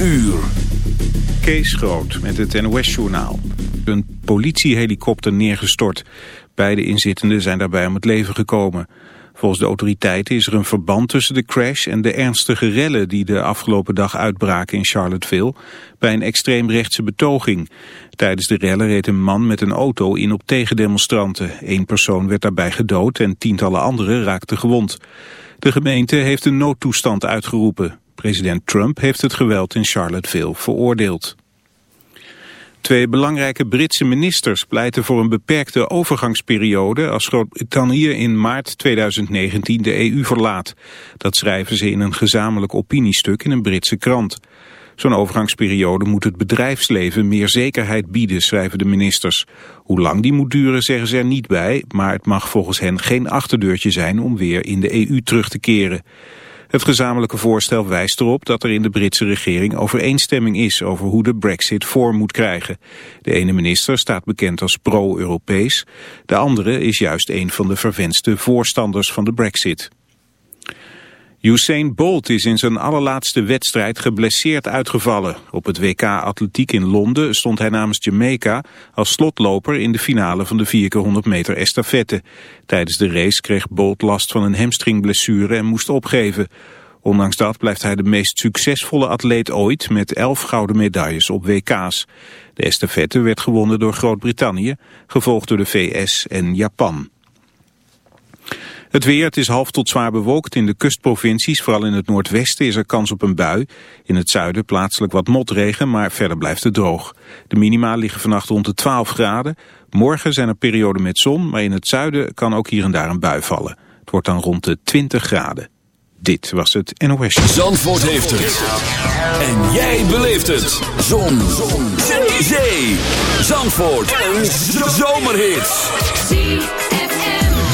uur. Kees Groot met het NOS-journaal. Een politiehelikopter neergestort. Beide inzittenden zijn daarbij om het leven gekomen. Volgens de autoriteiten is er een verband tussen de crash en de ernstige rellen die de afgelopen dag uitbraken in Charlottesville bij een extreemrechtse betoging. Tijdens de rellen reed een man met een auto in op tegendemonstranten. Eén persoon werd daarbij gedood en tientallen anderen raakten gewond. De gemeente heeft een noodtoestand uitgeroepen. President Trump heeft het geweld in Charlottesville veroordeeld. Twee belangrijke Britse ministers pleiten voor een beperkte overgangsperiode als Groot-Brittannië in maart 2019 de EU verlaat. Dat schrijven ze in een gezamenlijk opiniestuk in een Britse krant. Zo'n overgangsperiode moet het bedrijfsleven meer zekerheid bieden, schrijven de ministers. Hoe lang die moet duren zeggen ze er niet bij, maar het mag volgens hen geen achterdeurtje zijn om weer in de EU terug te keren. Het gezamenlijke voorstel wijst erop dat er in de Britse regering overeenstemming is over hoe de brexit vorm moet krijgen. De ene minister staat bekend als pro-Europees, de andere is juist een van de verwenste voorstanders van de brexit. Usain Bolt is in zijn allerlaatste wedstrijd geblesseerd uitgevallen. Op het WK Atletiek in Londen stond hij namens Jamaica als slotloper in de finale van de 4x100 meter estafette. Tijdens de race kreeg Bolt last van een hamstringblessure en moest opgeven. Ondanks dat blijft hij de meest succesvolle atleet ooit met 11 gouden medailles op WK's. De estafette werd gewonnen door Groot-Brittannië, gevolgd door de VS en Japan. Het weer, het is half tot zwaar bewolkt in de kustprovincies. Vooral in het noordwesten is er kans op een bui. In het zuiden plaatselijk wat motregen, maar verder blijft het droog. De minima liggen vannacht rond de 12 graden. Morgen zijn er perioden met zon, maar in het zuiden kan ook hier en daar een bui vallen. Het wordt dan rond de 20 graden. Dit was het NOS. Zandvoort heeft het. En jij beleeft het. Zon. zon. Zee. Zandvoort. Een zomerhit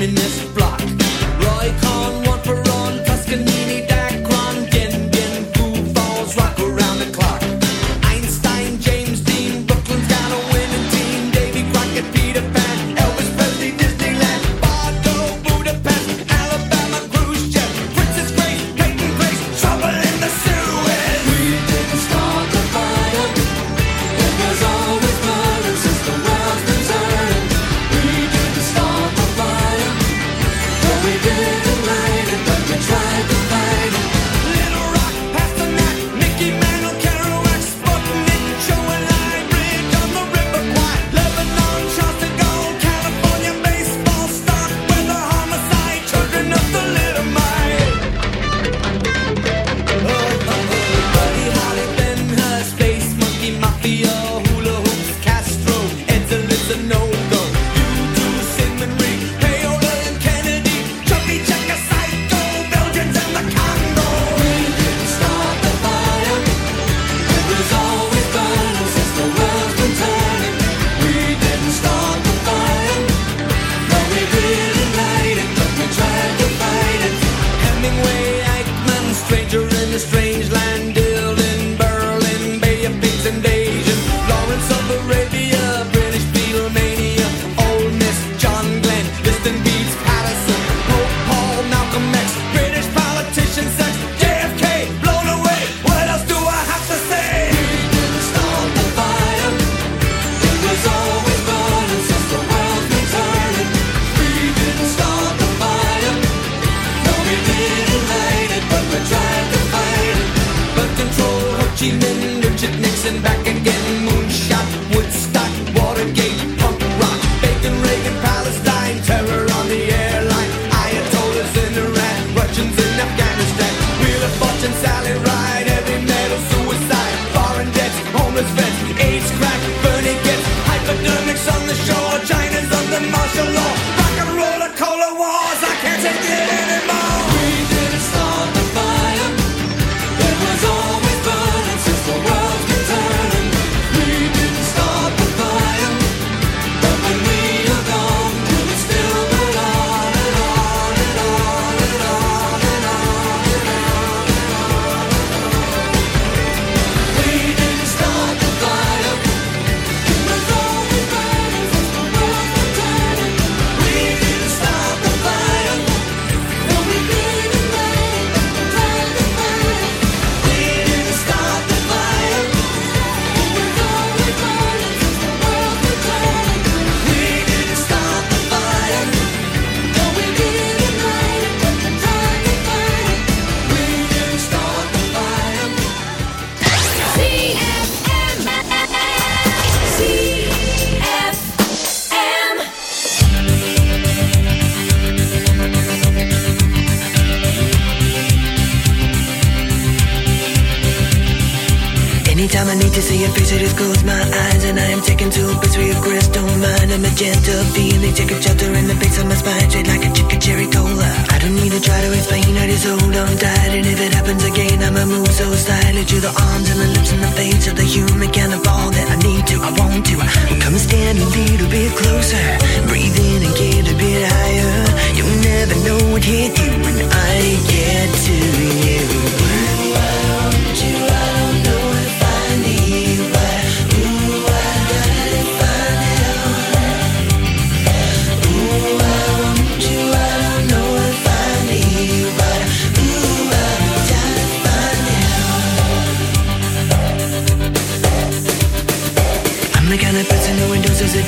minutes. Hold on tight. And if it happens again, I'ma move so slightly to the arms and the lips and the face of the human kind of all that I need to, I want to. Come and stand a little bit closer, breathe in and get a bit higher. You'll never know what hit you when I get to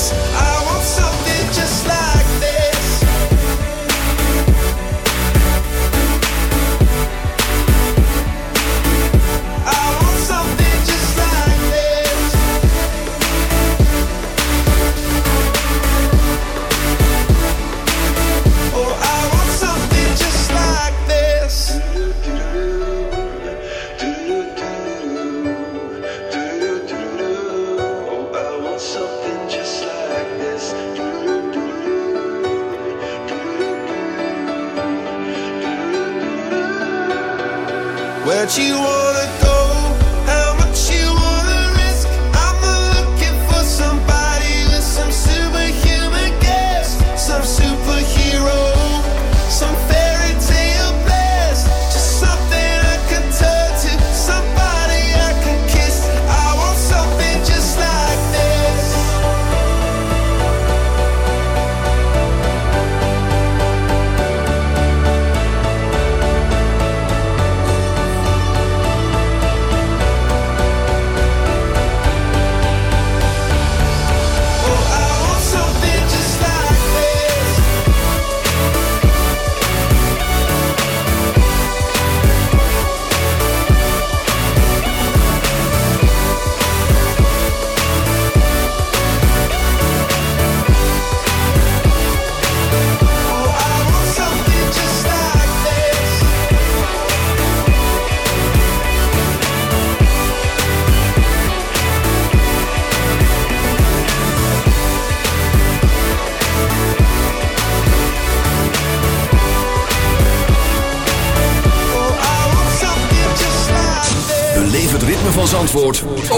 place. I what you want.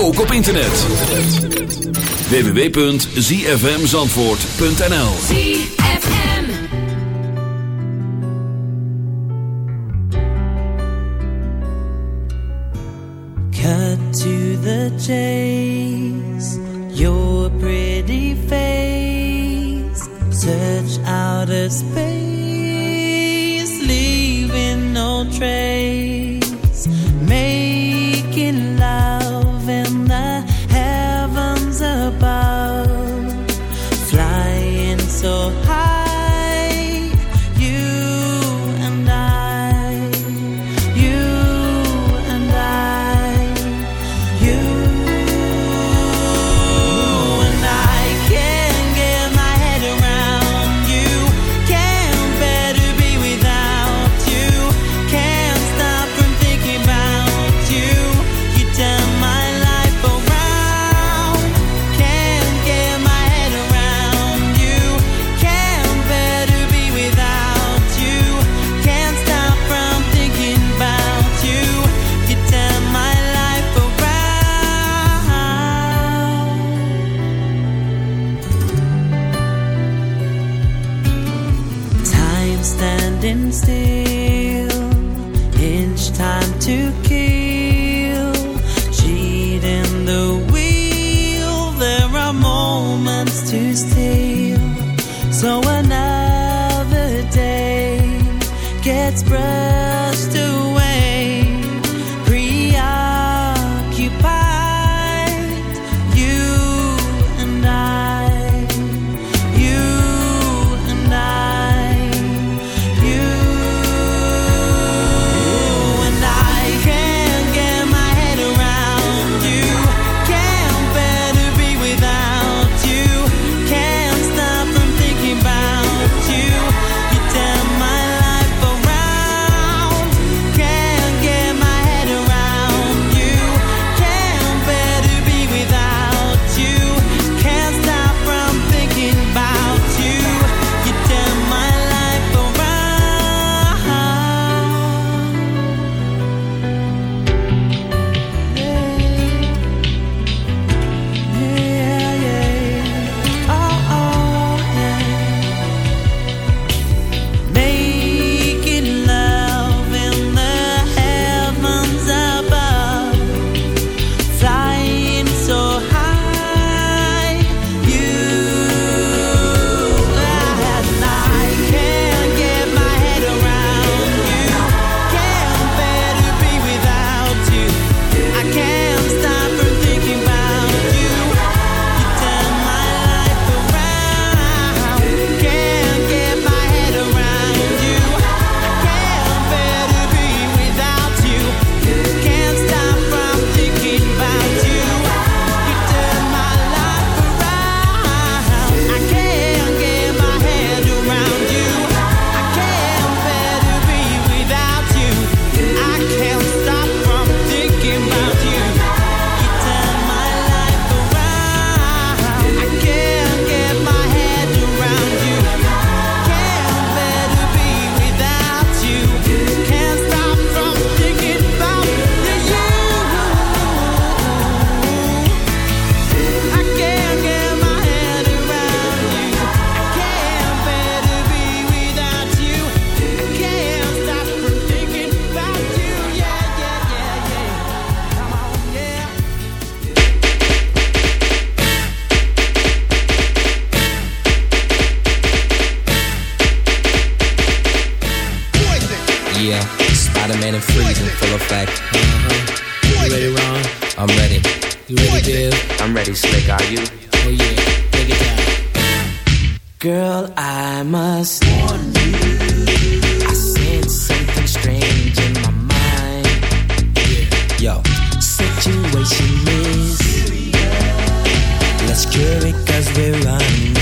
ook op internet. www.zfmzandvoort.nl ZFM Cut to the chase. Your pretty face. Search out space. Leaving no trace. man freezing, full effect. Uh-huh. You ready, Ron? I'm ready. You ready, Bill? I'm ready, Slick. Are you? Oh yeah, take it down. Girl, I must warn you. I sense something strange in my mind. Yeah. Yo, situation is. Let's cure it, cause we're running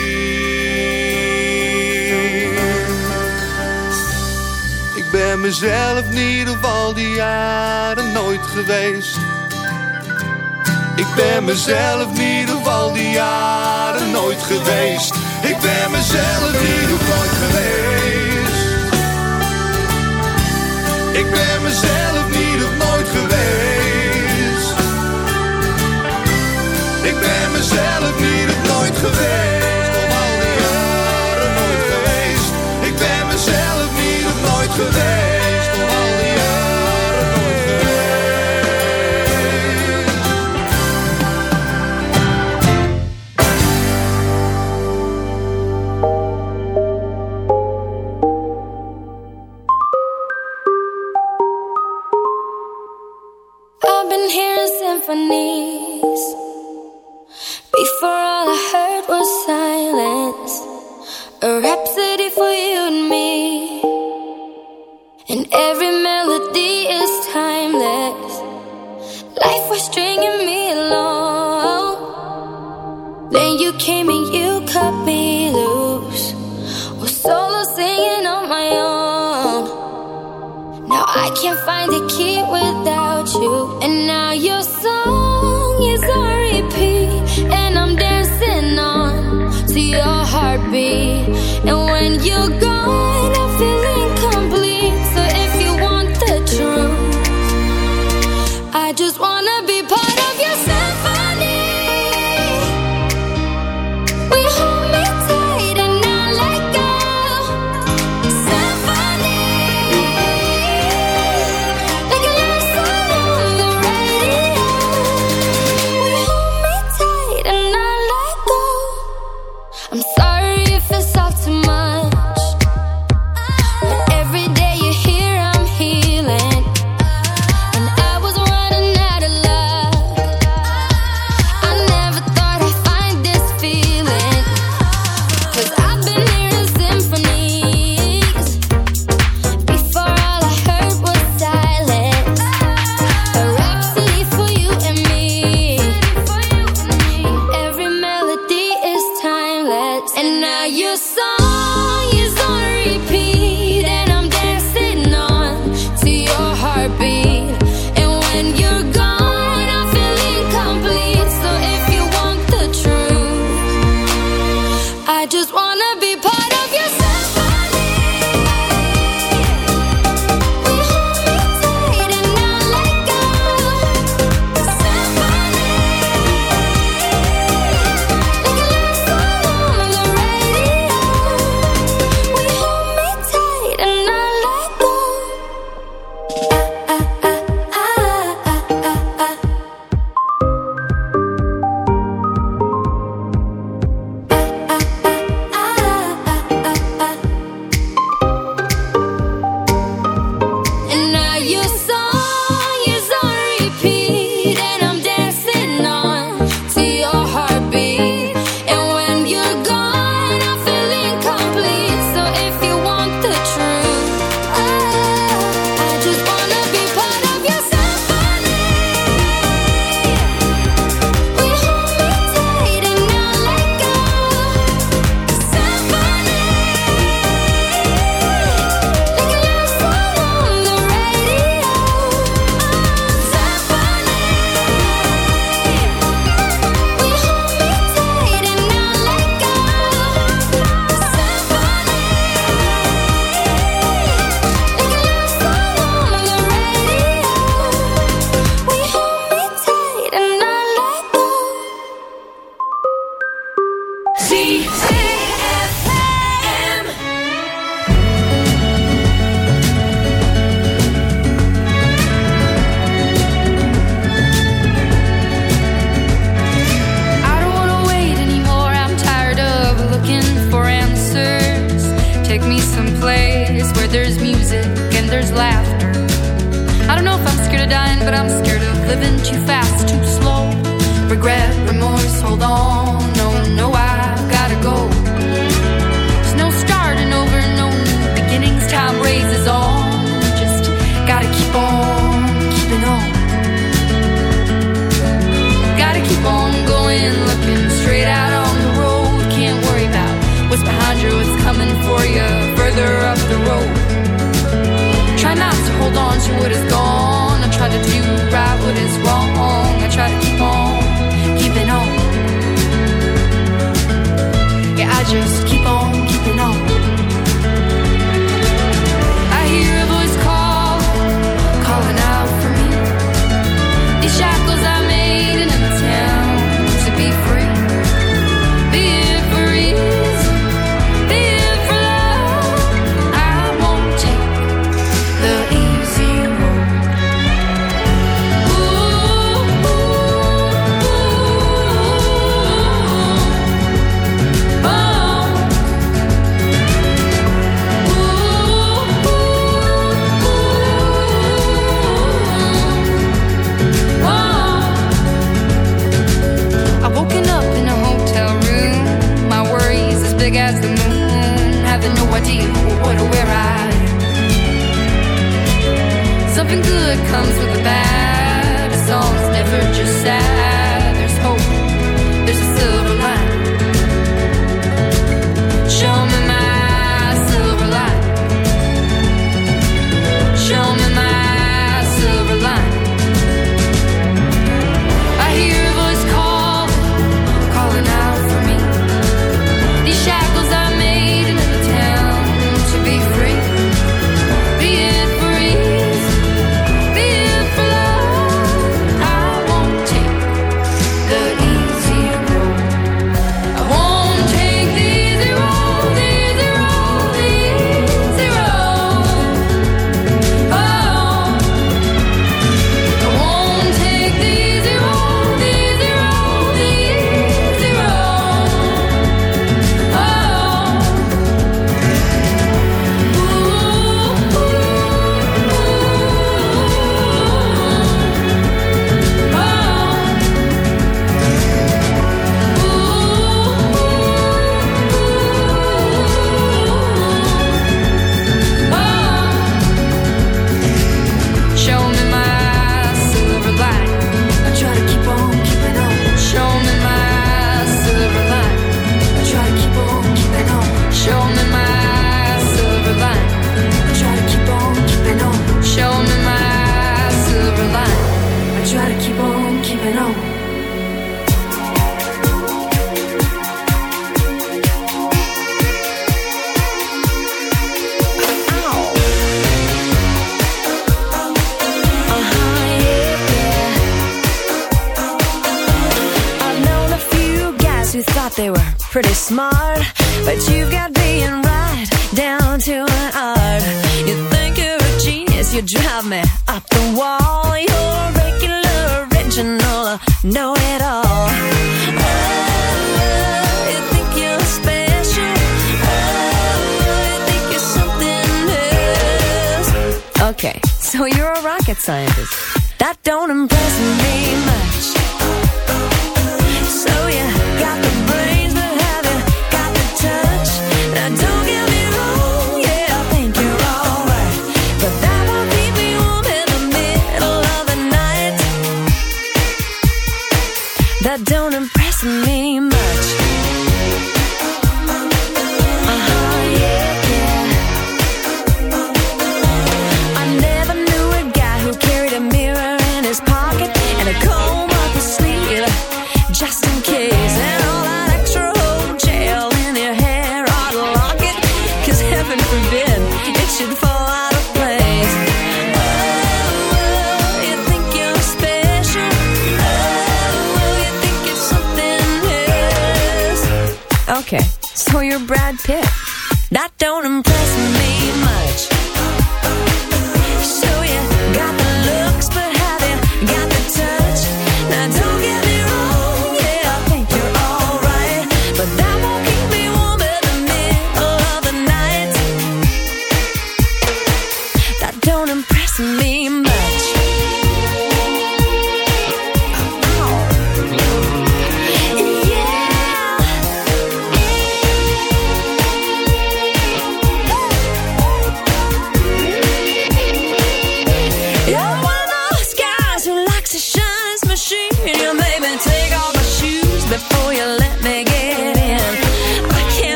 Ben mezelf niet op al die jaren nooit geweest. Ik ben mezelf niet op al die jaren nooit geweest. Ik ben mezelf niet op nooit geweest. Ik ben mezelf niet op nooit geweest. Ik ben mezelf niet op nooit geweest. Geweest. Op al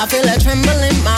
i feel a my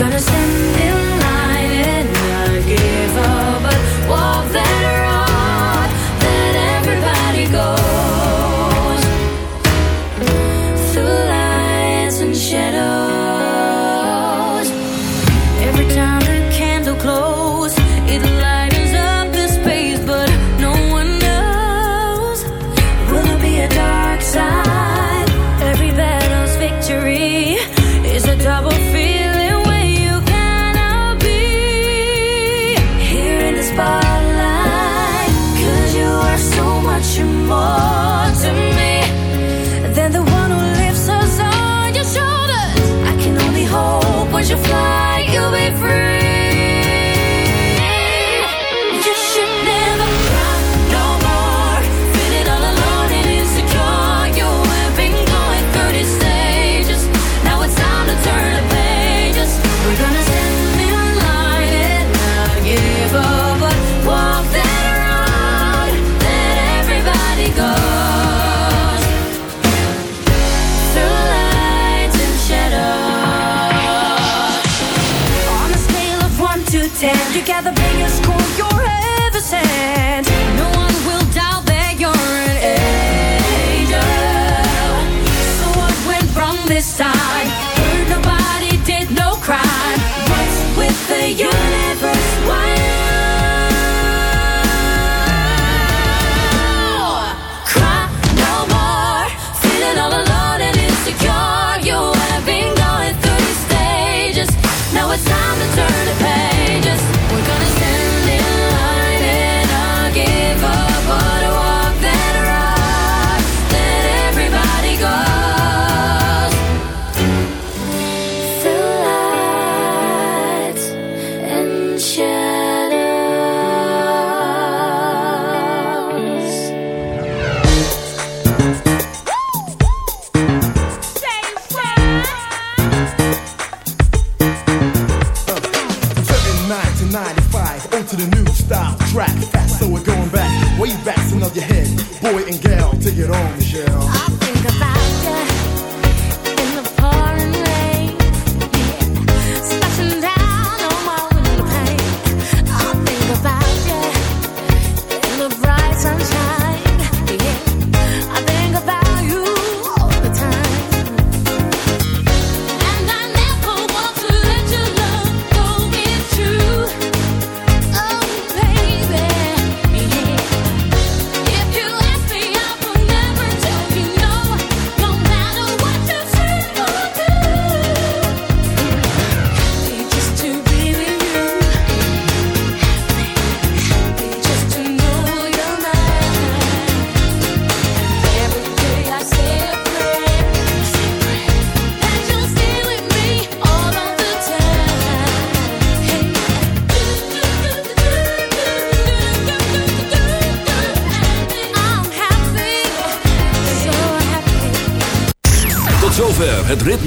gonna send